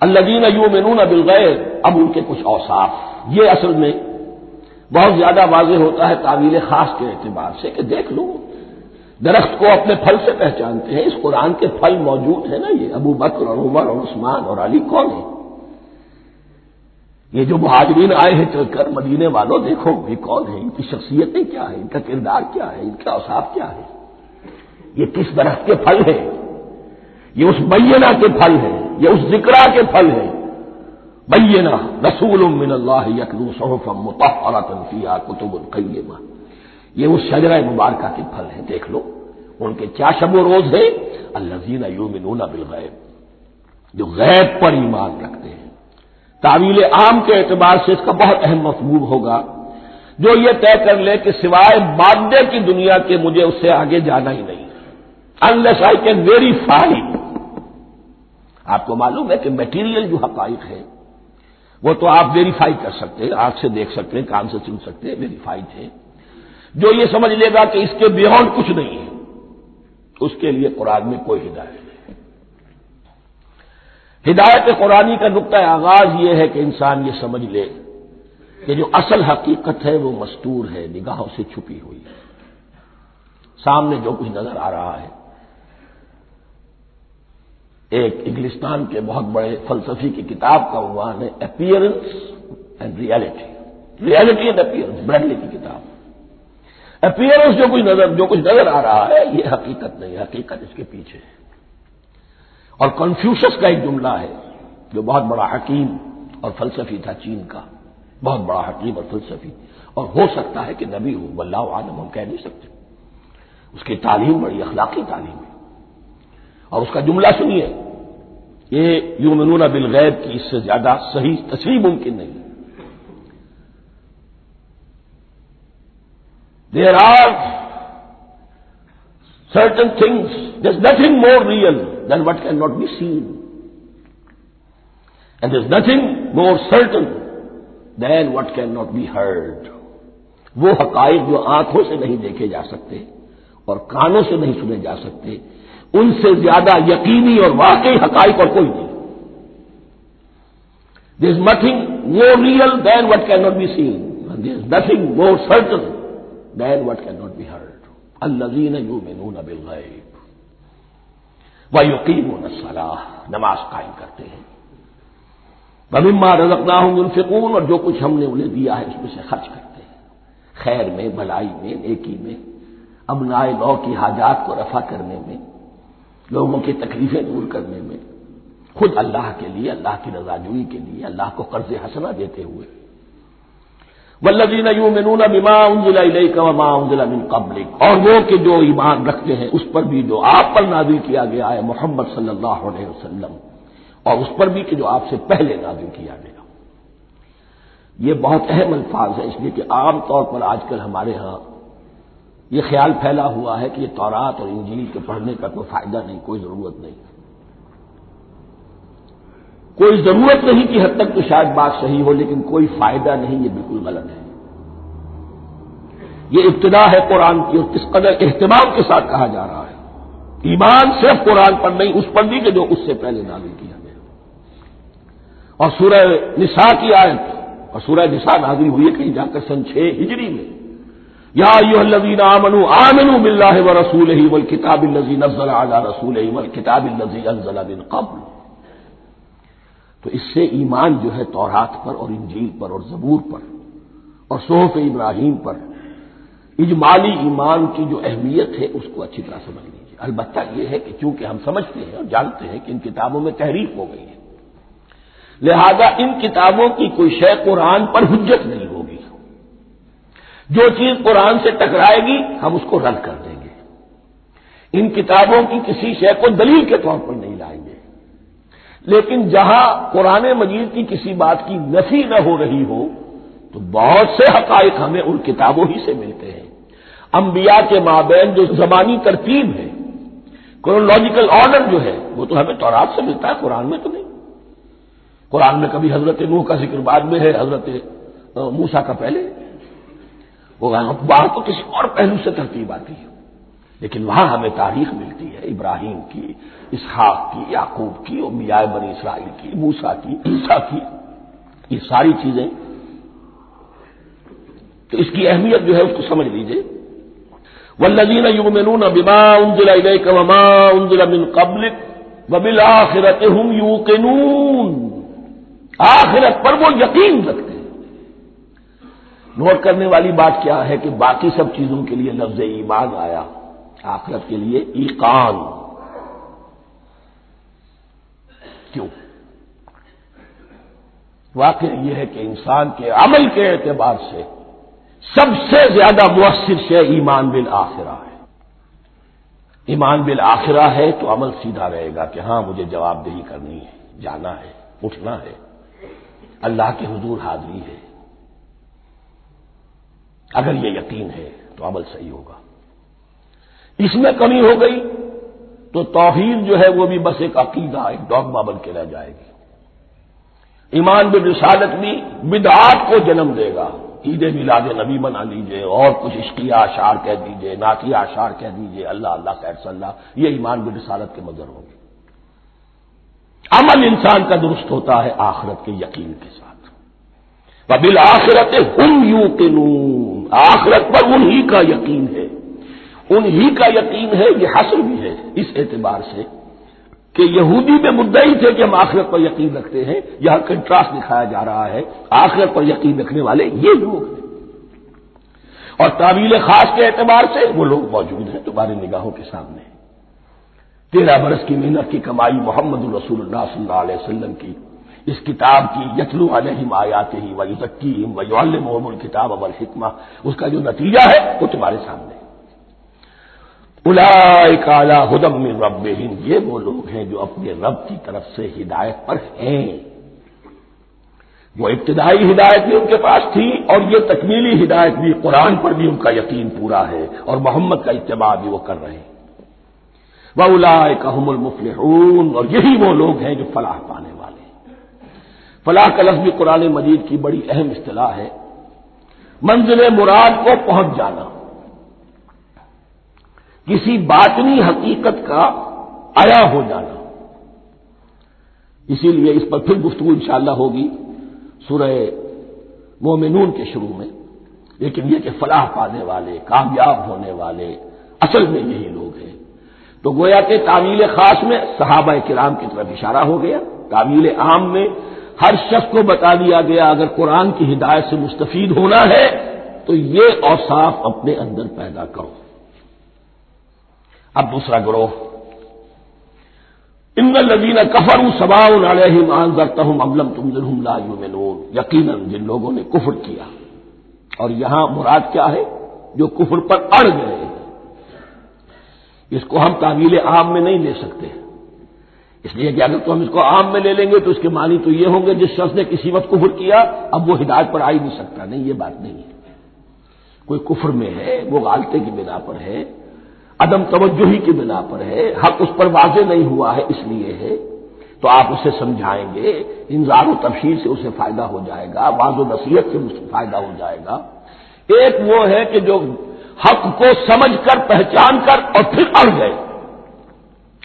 الدین you مینون بالغیر اب ان کے کچھ اوساف یہ اصل میں بہت زیادہ واضح ہوتا ہے تعویل خاص کے اعتبار سے کہ دیکھ لو، درخت کو اپنے پھل سے پہچانتے ہیں، اس قرآن کے پھل موجود ہیں نا، یہ ابو بکر اور عمر اور عثمان اور علی کون ہے یہ جو مہاجرین آئے ہیں چل کر مدینے والوں، دیکھو یہ کون ہے ان کی شخصیتیں کیا ہے ان کا کردار کیا ہے؟ ان کا اوساف کیا ہے یہ کس درخت کے پھل ہے یہ اس بینہ کے پھل ہے یہ اس ذکرا کے پھل ہے بینہ رسول من اللہ یقلو صحف متحرۃ کتب القیمہ یہ اس شجرہ مبارکہ کے پھل ہیں، دیکھ لو۔ ان کے کیا شب و روز ہے الزین یومنون بالغیب جو غیب پر ایمان رکھتے ہیں۔ تعویل عام کے اعتبار سے اس کا بہت اہم مفہوم ہوگا۔ جو یہ طے کر لے کہ سوائے مادے کی دنیا کے مجھے اس سے آگے جانا ہی نہیں۔ انلیس آئی کین ویریفائی آپ کو معلوم ہے کہ میٹیریل جو حقائق ہے، وہ تو آپ ویریفائی کر سکتے ہیں، آنکھ سے دیکھ سکتے ہیں، کان سے سن سکتے ہیں ویریفائڈ ہے جو یہ سمجھ لے گا کہ اس کے بیونڈ کچھ نہیں ہے، اس کے لیے قرآن میں کوئی ہدایت نہیں۔ ہدایت قرآنی کا نقطۂ آغاز یہ ہے کہ انسان یہ سمجھ لے کہ جو اصل حقیقت ہے وہ مستور ہے، نگاہوں سے چھپی ہوئی ہے۔ سامنے جو کچھ نظر آ رہا ہے ایک انگلستان کے بہت بڑے فلسفی کی کتاب کا عنوان ہے appearance and reality reality and appearance Bradley کی کتاب. اپیئرنس جو کچھ نظر جو کچھ نظر آ رہا ہے، یہ حقیقت نہیں، حقیقت اس کے پیچھے ہے۔ اور کنفیوشس کا ایک جملہ ہے، جو بہت بڑا حکیم اور فلسفی تھا چین کا۔ بہت بڑا حکیم اور فلسفی۔ اور ہو سکتا ہے کہ نبی ہو واللہ عالم ہم کہہ نہیں سکتے۔ اس کی تعلیم بڑی اخلاقی تعلیم ہے۔ اور اس کا جملہ سنیے یہ یومنون بالغیب کی اس سے زیادہ صحیح تصویر ممکن نہیں۔ There are certain things this nothing more real than what can not be seen and this nothing more certain than what can not be heard وہ حقائق جو آنکھوں سے نہیں دیکھے جا سکتے اور کانوں سے نہیں سنے جا سکتے ان سے زیادہ یقینی اور واقعی حقائق اور کوئی نہیں. There is nothing more real than what can not be seen there is nothing more certain than what can not be heard الزین یو مینون بالغیب وہ یقین صلاح نماز قائم کرتے ہیں. بما رزقنا ہوں الفقون اور جو کچھ ہم نے انہیں دیا ہے اس میں سے خرچ کرتے ہیں. خیر میں، بھلائی میں، نیکی میں، امنائے نو کی حاجات کو رفع کرنے میں لوگوں کی تکلیفیں دور کرنے میں، خود اللہ کے لیے، اللہ کی رضا جوئی کے لیے، اللہ کو قرض حسنا دیتے ہوئے۔ ولدین یوں مینون بیما ضلع کا ضلع من قبل اور وہ کہ جو ایمان رکھتے ہیں، اس پر بھی جو آپ پر نازل کیا گیا ہے محمد صلی اللہ علیہ وسلم۔ اور اس پر بھی کہ جو آپ سے پہلے نازل کیا گیا۔ یہ بہت اہم الفاظ ہے اس لیے کہ عام طور پر آج کل ہمارے ہاں یہ خیال پھیلا ہوا ہے کہ یہ تورات اور انجیل کے پڑھنے کا کوئی فائدہ نہیں، کوئی ضرورت نہیں۔ کوئی ضرورت نہیں کہ حد تک تو شاید بات صحیح ہو، لیکن کوئی فائدہ نہیں، یہ بالکل غلط ہے۔ یہ ابتدا ہے قرآن کی اور کس قدر اہتمام کے ساتھ کہا جا رہا ہے۔ ایمان صرف قرآن پر نہیں، اس پر بھی کہ جو اس سے پہلے نازل کیا گیا۔ اور سورہ نساء کی آیت اور سورہ نساء نازل ہوئی کہیں جا کر سن چھ ہجری میں۔ یا الذین آمنوا آمنوا باللہ ورسولہ والکتاب الذی نزل علی رسولہ والکتاب الذی انزل من قبل۔ تو اس سے ایمان جو ہے تورات پر اور انجیل پر اور زبور پر اور صحف ابراہیم پر۔ اجمالی ایمان کی جو اہمیت ہے اس کو اچھی طرح سمجھ لیجیے البتہ یہ ہے کہ چونکہ ہم سمجھتے ہیں اور جانتے ہیں کہ ان کتابوں میں تحریف ہو گئی ہے، لہذا ان کتابوں کی کوئی شے قرآن پر حجت نہیں ہوگی جو چیز قرآن سے ٹکرائے گی، ہم اس کو رد کر دیں گے۔ ان کتابوں کی کسی شے کو دلیل کے طور پر نہیں لائیں گے۔ لیکن جہاں قرآن مجید کی کسی بات کی نفی نہ ہو رہی ہو، تو بہت سے حقائق ہمیں ان کتابوں ہی سے ملتے ہیں۔ انبیاء کے مابین جو زبانی ترتیب ہے کرونالوجیکل آرڈر جو ہے، وہ تو ہمیں تورات سے ملتا ہے، قرآن میں تو نہیں۔ قرآن میں کبھی حضرت نوح کا ذکر بعد میں ہے، حضرت موسا کا پہلے۔ وہ باہر تو کسی اور پہلو سے ترتیب آتی ہے۔ لیکن وہاں ہمیں تاریخ ملتی ہے، ابراہیم کی، اسحاق کی، یعقوب کی، اور میاء بنی اسرائیل کی موسا کی، عیسیٰ کی۔ یہ ساری چیزیں۔ تو اس کی اہمیت جو ہے اس کو سمجھ لیجیے ولدین یومنون بما انزل الیک وما انزل من قبلک وبالآخرت هم یوقنون آخرت پر وہ یقین رکھتے نوٹ کرنے والی بات کیا ہے کہ باقی سب چیزوں کے لیے لفظ ایمان آیا، آخرت کے لیے ایقان۔ کیوں؟ واقع یہ ہے کہ انسان کے عمل کے اعتبار سے سب سے زیادہ مؤثر سے ایمان بل آخرہ ہے۔ ایمان بالآخرہ ہے تو عمل سیدھا رہے گا کہ ہاں مجھے جواب دہی کرنی ہے، جانا ہے، اٹھنا ہے۔ اللہ کے حضور حاضری ہے۔ اگر یہ یقین ہے تو عمل صحیح ہوگا۔ اس میں کمی ہو گئی تو توحید جو ہے وہ بھی بس ایک عقیدہ، ایک ڈاگما بن کے رہ جائے گی۔ ایمان بن رسالت بھی بدعات کو جنم دے گا۔ عید میلاد نبی بنا لیجیے، اور کچھ عشقیہ اشار کہہ دیجیے ناتیہ اشار کہہ دیجیے، اللہ اللہ خیر صلی اللہ۔ یہ ایمان بن رسالت کے مظر ہوگی عمل انسان کا درست ہوتا ہے آخرت کے یقین کے ساتھ۔ بل آخرت ہم یوں کے آخرت پر انہی کا یقین ہے۔ انہی کا یقین ہے، یہ حاصل بھی ہے۔ اس اعتبار سے کہ یہودی میں مدعی تھے کہ ہم آخرت پر یقین رکھتے ہیں۔ یہاں کنٹراسٹ دکھایا جا رہا ہے۔ آخرت پر یقین رکھنے والے یہ لوگ ہیں۔ اور تعویل خاص کے اعتبار سے وہ لوگ موجود ہیں تمہاری نگاہوں کے سامنے۔ تیرہ برس کی محنت کی کمائی محمد الرسول اللہ صلی اللہ علیہ وسلم کی۔ اس کتاب کی یتلو علیہم آیات ہی و یوتکیم و محمد کتاب اب الحکمہ اس کا جو نتیجہ ہے وہ تمہارے سامنے الا ہدم من رب یہ وہ لوگ ہیں جو اپنے رب کی طرف سے ہدایت پر ہیں۔ وہ ابتدائی ہدایت بھی ان کے پاس تھی اور یہ تکمیلی ہدایت بھی قرآن پر بھی ان کا یقین پورا ہے اور محمد کا اتباع بھی وہ کر رہے ہیں۔ وہ الا کام المفلحون۔ اور یہی وہ لوگ ہیں جو فلاح پانے فلاح کا لفظ بھی قرآن مجید کی بڑی اہم اصطلاح ہے۔ منزل مراد کو پہنچ جانا۔ کسی باطنی حقیقت کا آیا ہو جانا۔ اسی لیے اس پر پھر گفتگو انشاءاللہ ہوگی سورہ مومنون کے شروع میں۔ لیکن یہ کہ فلاح پانے والے، کامیاب ہونے والے اصل میں یہی لوگ ہیں۔ تو گویا کہ تعمیل خاص میں صحابہ کرام کی طرف اشارہ ہو گیا۔ تعمیل عام میں ہر شخص کو بتا دیا گیا اگر قرآن کی ہدایت سے مستفید ہونا ہے تو یہ اوصاف اپنے اندر پیدا کرو۔ اب دوسرا گروہ۔ ان لدین کفر سبا علیہم کرتا ہوں ابلم تم ضرور لا یقیناً جن لوگوں نے کفر کیا۔ اور یہاں مراد کیا ہے؟ جو کفر پر اڑ گئے اس کو ہم تعویل عام میں نہیں لے سکتے۔ اس لیے کہ اگر تو ہم اس کو عام میں لے لیں گے تو اس کے معنی تو یہ ہوں گے جس شخص نے کسی وقت کفر کیا، اب وہ ہدایت پر آ ہی نہیں سکتا۔ نہیں، یہ بات نہیں ہے۔ کوئی کفر میں ہے، وہ غالطے کی بنا پر ہے، عدم توجہ ہی کی بنا پر ہے، حق اس پر واضح نہیں ہوا ہے، اس لیے ہے۔ تو آپ اسے سمجھائیں گے انضار و تفصیل سے اسے فائدہ ہو جائے گا، بعض و نصیحت سے اسے فائدہ ہو جائے گا۔ ایک وہ ہے کہ جو حق کو سمجھ کر، پہچان کر اور پھر اڑ گئے۔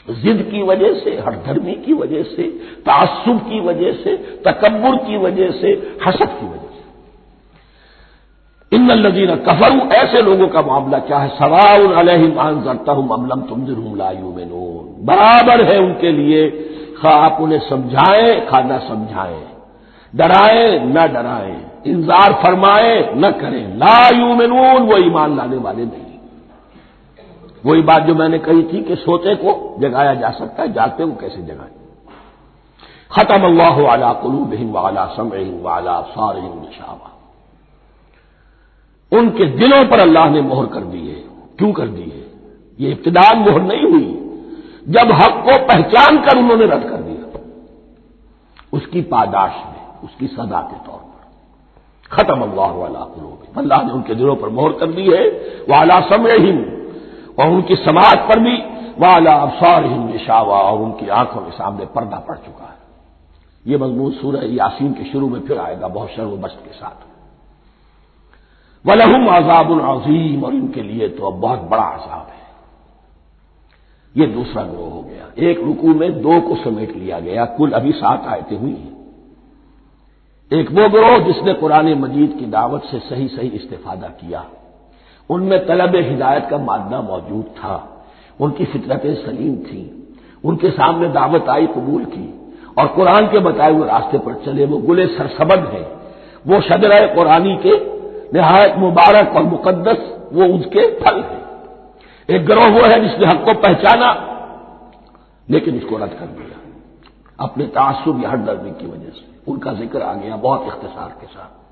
ضد کی وجہ سے ہر دھرمی کی وجہ سے، تعصب کی وجہ سے، تکبر کی وجہ سے، حسد کی وجہ سے۔ ان الزین کفرو ایسے لوگوں کا معاملہ کیا ہے؟ سوال علیہ مان کرتا ہوں مملم تم ضرور لایو میں برابر ہے ان کے لیے۔ خواہ آپ انہیں سمجھائیں کھانا نہ سمجھائیں۔ ڈرائیں، نہ ڈرائیں۔ انتظار فرمائیں، نہ کریں۔ لا یومنون وہ ایمان لانے والے نہیں۔ وہی بات جو میں نے کہی تھی کہ سوتے کو جگایا جا سکتا ہے جاتے کو کیسے جگائیں؟ ختم اللہ والا کلو بہن والا سمع والا سار نشاوا ان کے دلوں پر اللہ نے مہر کر دی ہے۔ کیوں کر دی ہے؟ یہ ابتدان مہر نہیں ہوئی۔ جب حق کو پہچان کر انہوں نے رد کر دیا۔ اس کی پاداش میں، اس کی سزا کے طور پر۔ ختم اللہ والا قلوب اللہ نے ان کے دلوں پر مہر کر دی ہے۔ وہ اعلیٰ سمع اور ان کی سماج پر بھی وہ اعلیٰ افسار ہند نشاوا اور ان کی آنکھوں کے سامنے پردہ پڑ چکا ہے۔ یہ مضمون سورہ یاسین کے شروع میں پھر آئے گا، بہت شر و بست کے ساتھ۔ وہ لہم عذاب العظیم اور ان کے لیے تو اب بہت بڑا عذاب ہے۔ یہ دوسرا گروہ ہو گیا۔ ایک رکو میں دو کو سمیٹ لیا گیا۔ کل ابھی سات آیتیں ہوئی ہیں۔ ایک وہ گروہ جس نے قرآن مجید کی دعوت سے صحیح صحیح استفادہ کیا۔ ان میں طلب ہدایت کا مادہ موجود تھا۔ ان کی فطرتیں سلیم تھیں۔ ان کے سامنے دعوت آئی، قبول کی۔ اور قرآن کے بتائے ہوئے راستے پر چلے، وہ گلے سرسبد ہیں۔ وہ شدر قرآنی کے نہایت مبارک اور مقدس، وہ اس کے پھل ہیں۔ ایک گروہ وہ ہے جس نے حق کو پہچانا، لیکن اس کو رد کر دیا۔ اپنے تعصب یا ہٹ درمی کی وجہ سے۔ ان کا ذکر آ گیا بہت اختصار کے ساتھ۔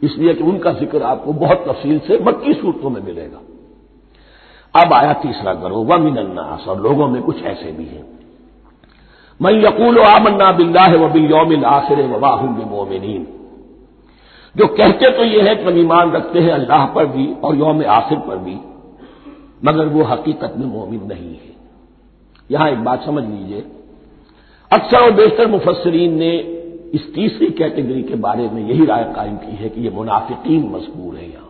اس لیے کہ ان کا ذکر آپ کو بہت تفصیل سے مکی صورتوں میں ملے گا۔ اب آیا تیسرا گروہ، وہ من الناس، اور لوگوں میں کچھ ایسے بھی ہیں۔ میں یقول و آمنا بلّہ و بل یوم آخر وباہ مومنین جو کہتے تو یہ ہے کہ ہم ایمان رکھتے ہیں اللہ پر بھی اور یوم آخر پر بھی، مگر وہ حقیقت میں مومن نہیں ہے۔ یہاں ایک بات سمجھ لیجیے۔ اکثر اور بیشتر مفسرین نے اس تیسری کیٹیگری کے بارے میں یہی رائے قائم کی ہے کہ یہ منافقین مذکور ہے یہاں۔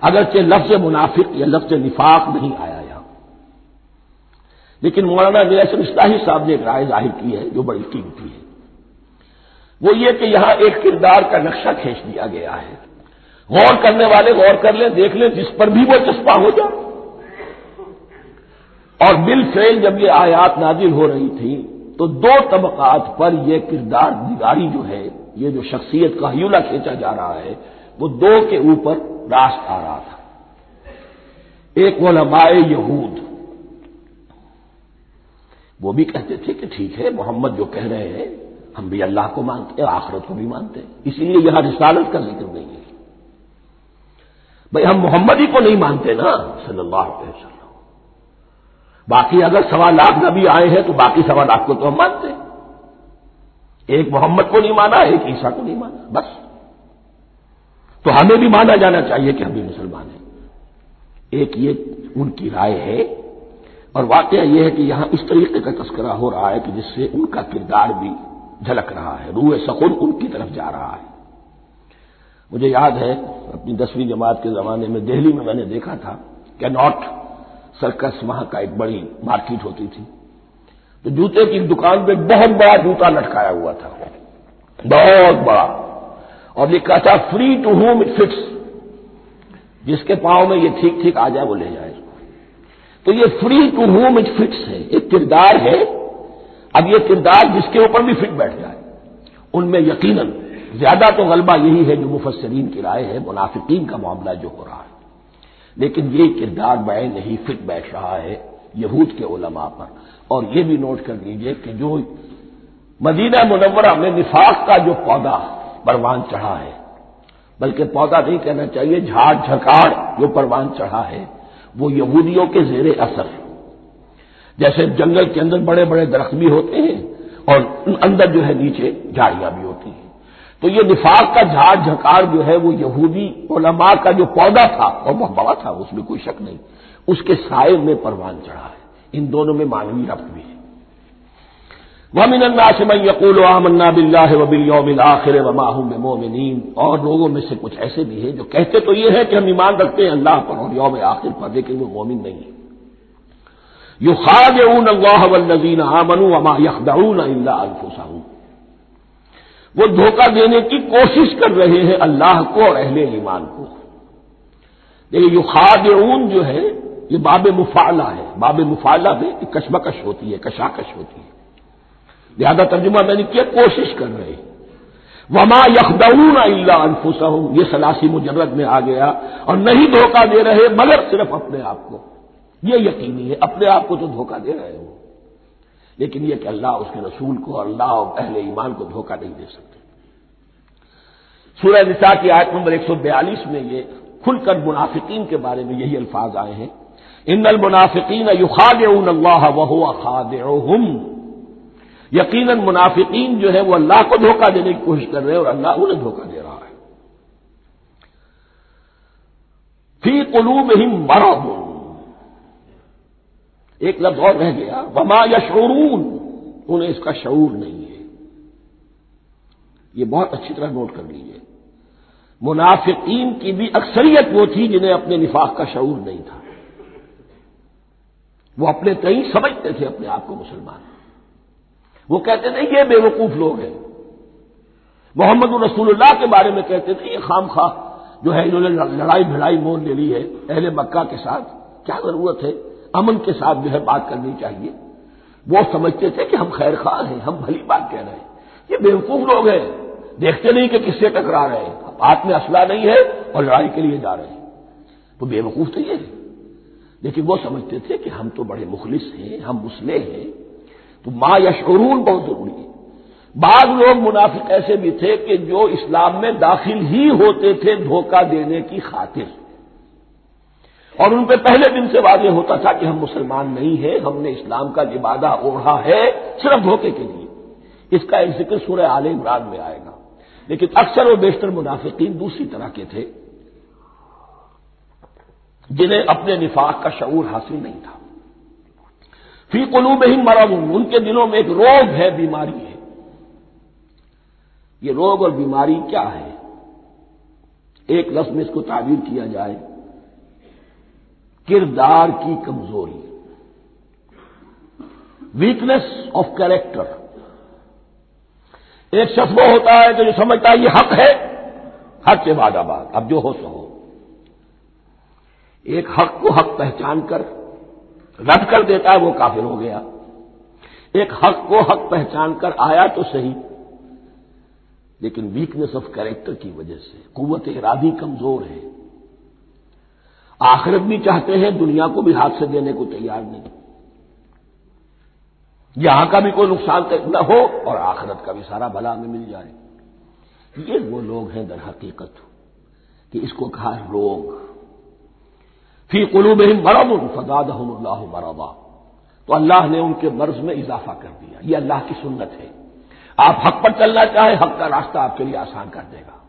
اگرچہ لفظ منافق یا لفظ نفاق نہیں آیا یہاں۔ لیکن مولانا نیسن اصلاحی صاحب نے ایک رائے ظاہر کی ہے جو بڑی قیمتی ہے۔ وہ یہ کہ یہاں ایک کردار کا نقشہ کھینچ دیا گیا ہے۔ غور کرنے والے غور کر لیں، دیکھ لیں، جس پر بھی وہ چسپا ہو جائے۔ اور بل فیل جب یہ آیات نازل ہو رہی تھی تو دو طبقات پر یہ کردار نگاری جو ہے، یہ جو شخصیت کا ہیولا کھینچا جا رہا ہے، وہ دو کے اوپر راست آ رہا تھا۔ ایک علماء یہود، وہ بھی کہتے تھے کہ ٹھیک ہے، محمد جو کہہ رہے ہیں، ہم بھی اللہ کو مانتے ہیں، آخرت کو بھی مانتے ہیں۔ اسی لیے یہاں رسالت کا ذکر نہیں ہے۔ بھائی، ہم محمد ہی کو نہیں مانتے نا، صلی اللہ علیہ وسلم۔ باقی اگر سوا لاکھ نبی آئے ہیں تو باقی سوا لاکھ کو تو ہم مانتے ایک محمد کو نہیں مانا، ایک عیسا کو نہیں مانا، بس۔ تو ہمیں بھی مانا جانا چاہیے کہ ہم بھی مسلمان ہیں۔ ایک یہ ان کی رائے ہے، اور واقعہ یہ ہے کہ یہاں اس طریقے کا تذکرہ ہو رہا ہے کہ جس سے ان کا کردار بھی جھلک رہا ہے، روح سکون ان کی طرف جا رہا ہے۔ مجھے یاد ہے، اپنی دسویں جماعت کے زمانے میں دہلی میں میں نے دیکھا تھا کہ ناٹ سرکس وہاں کا ایک بڑی مارکیٹ ہوتی تھی۔ تو جوتے کی دکان پہ بہت بڑا جوتا لٹکایا ہوا تھا۔ بہت بڑا۔ اور لکھا تھا free to whom it fits جس کے پاؤں میں یہ ٹھیک ٹھیک آ جائے وہ لے جائے۔ تو یہ free to whom it fits ہے۔ ایک کردار ہے۔ اب یہ کردار جس کے اوپر بھی فٹ بیٹھ جائے۔ ان میں یقیناً زیادہ تو غلبہ یہی ہے جو مفسرین کی رائے ہے، منافقین کا معاملہ جو ہو رہا ہے لیکن یہ کردار میں نہیں، فٹ بیٹھ رہا ہے یہود کے علماء پر۔ اور یہ بھی نوٹ کر لیجیے کہ جو مدینہ منورہ میں نفاق کا جو پودا پروان چڑھا ہے، بلکہ پودا نہیں کہنا چاہیے، جھاڑ جھکاڑ جو پروان چڑھا ہے، وہ یہودیوں کے زیر اثر۔ جیسے جنگل کے اندر بڑے بڑے درخت بھی ہوتے ہیں اور اندر جو ہے نیچے جھاڑیاں بھی ہوتی ہیں۔ تو یہ نفاق کا جھاڑ جھکاڑ جو ہے وہ یہودی علماء کا جو پودا تھا اور وہ بڑا تھا، اس میں کوئی شک نہیں، اس کے سائے میں پروان چڑھا ہے۔ ان دونوں میں مانوی ربط بھی ہے۔ ومن اللہ سے میں یقول ومنا بلّہ وبل یوم آخر وما مومنین اور لوگوں میں سے کچھ ایسے بھی ہیں جو کہتے تو یہ ہے کہ ہم ایمان رکھتے ہیں اللہ پر اور یوم آخر پر، لیکن وہ مومن نہیں ہے یو خاد اللہ ولزین آمن وما یخدعون اللہ الفسا وہ دھوکہ دینے کی کوشش کر رہے ہیں اللہ کو اور اہل ایمان کو۔ دیکھیے یو خاد جو ہے، یہ باب مفالہ ہے۔ باب مفالہ میں کشمکش ہوتی ہے، کشاکش ہوتی ہے۔ لہذا ترجمہ میں نے کیا، کوشش کر رہے ہیں۔ وما یخدعون اللہ انفسا یہ سلاسی مجرد میں آ گیا اور نہیں دھوکہ دے رہے، مگر صرف اپنے آپ کو۔ یہ یقینی ہے، اپنے آپ کو تو دھوکہ دے رہے ہو۔ لیکن یہ کہ اللہ اس کے رسول کو اور اللہ اور اہل ایمان کو دھوکہ نہیں دے سکتے۔ سورہ نساء کی آیت نمبر ایک سو بیالیس میں یہ کھل کر منافقین کے بارے میں یہی الفاظ آئے ہیں۔ ان المنافقین یخاد اللہ وہ خاد یقیناً منافقین جو ہے وہ اللہ کو دھوکہ دینے کی کوشش کر رہے ہیں اور اللہ انہیں دھوکہ دے رہا ہے۔ فی قلوب ہی مرض۔ ایک لفظ اور رہ گیا، وما یشعرون انہیں اس کا شعور نہیں ہے۔ یہ بہت اچھی طرح نوٹ کر لیجیے منافقین کی بھی اکثریت وہ تھی جنہیں اپنے نفاق کا شعور نہیں تھا۔ وہ اپنے کئی سمجھتے تھے اپنے آپ کو مسلمان۔ وہ کہتے تھے یہ بے وقوف لوگ ہیں۔ محمد الرسول اللہ کے بارے میں کہتے تھے، یہ خام خواہ جو ہے انہوں نے لڑائی بھڑائی مول لے لی ہے اہل مکہ کے ساتھ، کیا ضرورت ہے؟ امن کے ساتھ جو ہے بات کرنی چاہیے۔ وہ سمجھتے تھے کہ ہم خیر خواہ ہیں، ہم بھلی بات کہہ رہے ہیں۔ یہ بیوقوف لوگ ہیں۔ دیکھتے نہیں کہ کس سے ٹکرا رہے ہیں۔ ہاتھ میں اسلحہ نہیں ہے اور لڑائی کے لیے جا رہے ہیں۔ تو بے وقوف تو یہ ہے لیکن وہ سمجھتے تھے کہ ہم تو بڑے مخلص ہیں، ہم مسلح ہیں۔ تو ماں یا بہت ضروری ہے۔ بعض لوگ منافق ایسے بھی تھے کہ جو اسلام میں داخل ہی ہوتے تھے دھوکہ دینے کی خاطر۔ اور ان پہ پہلے دن سے واضح ہوتا تھا کہ ہم مسلمان نہیں ہیں، ہم نے اسلام کا لبادہ اوڑھا ہے صرف دھوکے کے لیے۔ اس کا ایک ذکر سورہ عال عمران میں آئے گا۔ لیکن اکثر و بیشتر منافقین دوسری طرح کے تھے، جنہیں اپنے نفاق کا شعور حاصل نہیں تھا۔ فی قلوب ہی مرم ان کے دلوں میں ایک روگ ہے، بیماری ہے۔ یہ روگ اور بیماری کیا ہے؟ ایک لفظ میں اس کو تعبیر کیا جائے کردار کی کمزوری ویکنیس آف کیریکٹر ایک شخص وہ ہوتا ہے کہ جو سمجھتا ہے یہ حق ہے، حق کے بعد آباد. اب جو ہو سو ہو. ایک حق کو حق پہچان کر رد کر دیتا ہے، وہ کافر ہو گیا. ایک حق کو حق پہچان کر آیا تو صحیح. لیکن ویکنیس آف کیریکٹر کی وجہ سے قوت ارادی کمزور ہے. آخرت بھی چاہتے ہیں، دنیا کو بھی ہاتھ سے دینے کو تیار نہیں۔ یہاں کا بھی کوئی نقصان نہ ہو اور آخرت کا بھی سارا بھلا ہمیں مل جائے۔ یہ وہ لوگ ہیں در حقیقت، کہ اس کو کہا روگ فی قلوب مرم فداد اللہ مربا تو اللہ نے ان کے مرض میں اضافہ کر دیا۔ یہ اللہ کی سنت ہے۔ آپ حق پر چلنا چاہیں، حق کا راستہ آپ کے لیے آسان کر دے گا۔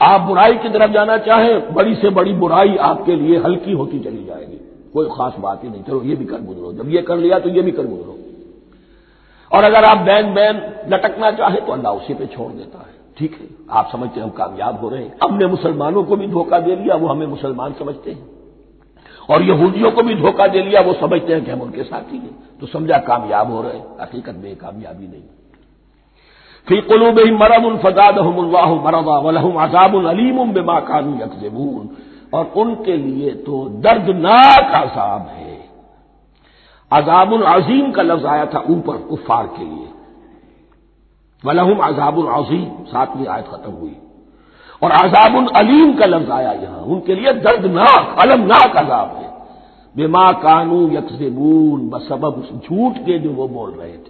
آپ برائی کی طرف جانا چاہیں، بڑی سے بڑی برائی آپ کے لیے ہلکی ہوتی چلی جائے گی۔ کوئی خاص بات ہی نہیں۔ چلو، یہ بھی کر گزرو۔ جب یہ کر لیا تو یہ بھی کر گزرو۔ اور اگر آپ بین بین لٹکنا چاہیں تو اللہ اسی پہ چھوڑ دیتا ہے۔ ٹھیک ہے۔ آپ سمجھتے ہیں ہم کامیاب ہو رہے ہیں۔ ہم نے مسلمانوں کو بھی دھوکہ دے لیا، وہ ہمیں مسلمان سمجھتے ہیں۔ اور یہودیوں کو بھی دھوکہ دے لیا، وہ سمجھتے ہیں کہ ہم ان کے ساتھی ہیں۔ تو سمجھا کامیاب ہو رہے ہیں۔ حقیقت میں کامیابی نہیں۔ فی قلوب مرم الفزاد اللہ مرضا ولہم عذاب العلیم بما کانو یکذبون۔ اور ان کے لیے تو دردناک عذاب ہے۔ عذاب العظیم کا لفظ آیا تھا اوپر، کفار کے لیے۔ ولہم عذاب العظیم، ساتویں آیت ختم ہوئی۔ اور عذاب العلیم کا لفظ آیا یہاں۔ ان کے لیے دردناک المناک عذاب ہے۔ بے ماں کانو یکسبون بسبب اس جھوٹ کے جو وہ بول رہے تھے۔